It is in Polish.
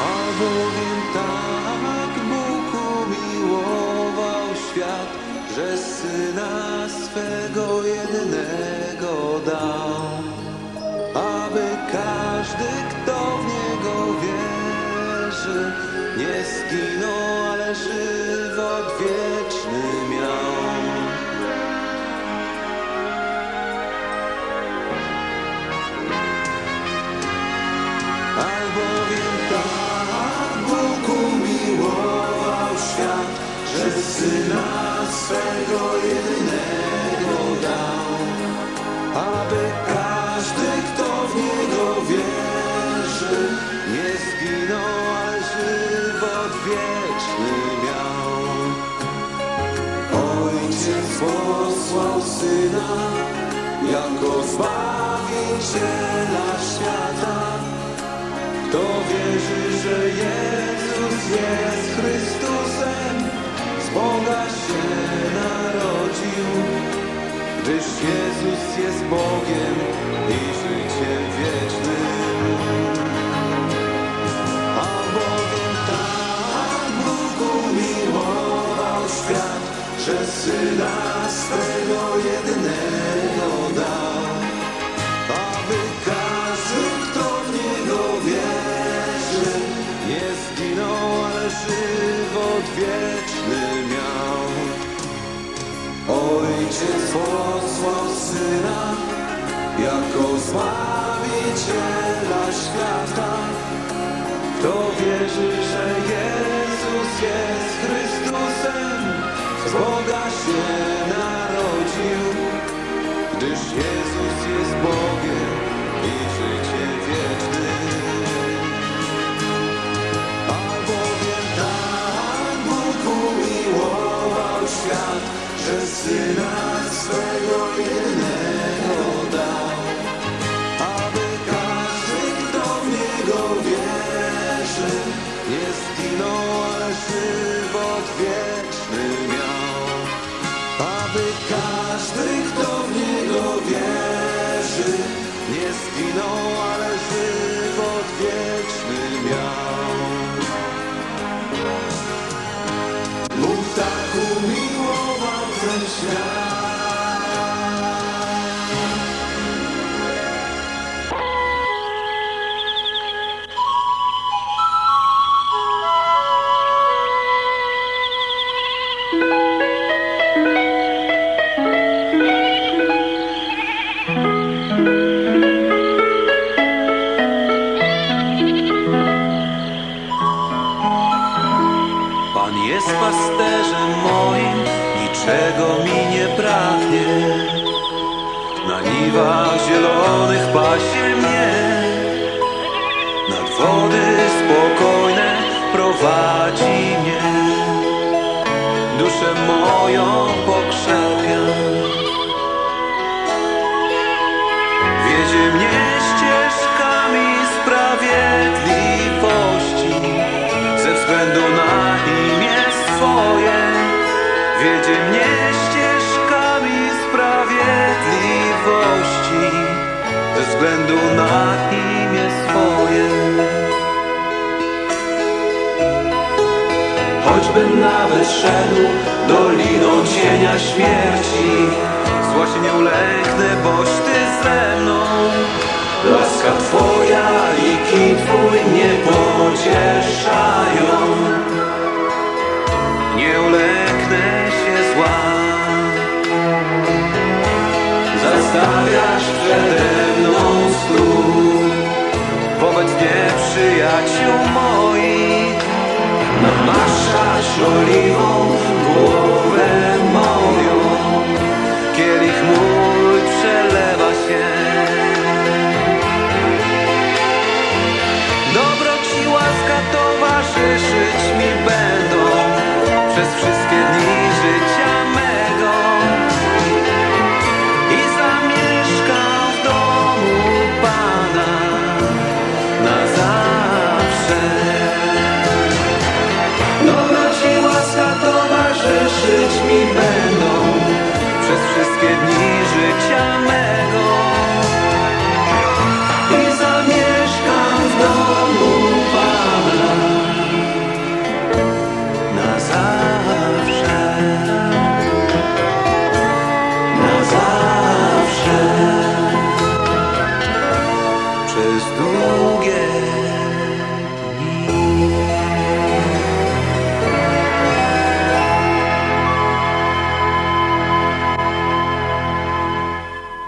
Albowiem tak Bóg umiłował świat, że Syna swego jedynego dał, aby każdy, kto w Niego wierzy, nie zginął, ale żywot wieczny Syna swego jedynego dał, aby każdy, kto w Niego wierzy, nie zginął, ale żywot wieczny miał. Ojciec posłał Syna jako Zbawiciela świata, kto wierzy, że Jezus jest Chrystusem, gdyż Jezus jest Bogiem i życiem wiecznym. Albowiem tak Bóg umiłował świat, że Syna swego jedynego dał, aby każdy, kto w Niego wierzy, nie zginął, ale żywot wieczny miał. Ojciec Syna jako Zbawiciela świata. Kto wierzy, że Jezus jest Aby każdy, kto w Niego wierzy, nie zginął, ale żywot wieczny miał. Bóg tak umiłował ten świat. Pasterzem moim, niczego mi nie pragnie. Na niwach zielonych pasie mnie, nad wody spokojne prowadzi mnie. Duszę moją pokrzepia, wiedzie mnie ścieżkami sprawiedliwości ze względu na. Wiedzie mnie ścieżkami sprawiedliwości ze względu na imię swoje. Choćbym nawet szedł doliną cienia śmierci, zła się nie ulęknę, boś Ty ze mną. Łaska Twoja i Zastawiasz przede mną stół wobec nieprzyjaciół moich. Namaszasz oliwą głowę moją. Kielich mój przelewa się. Dobroć i łaska towarzyszyć mi będą przez wszystkie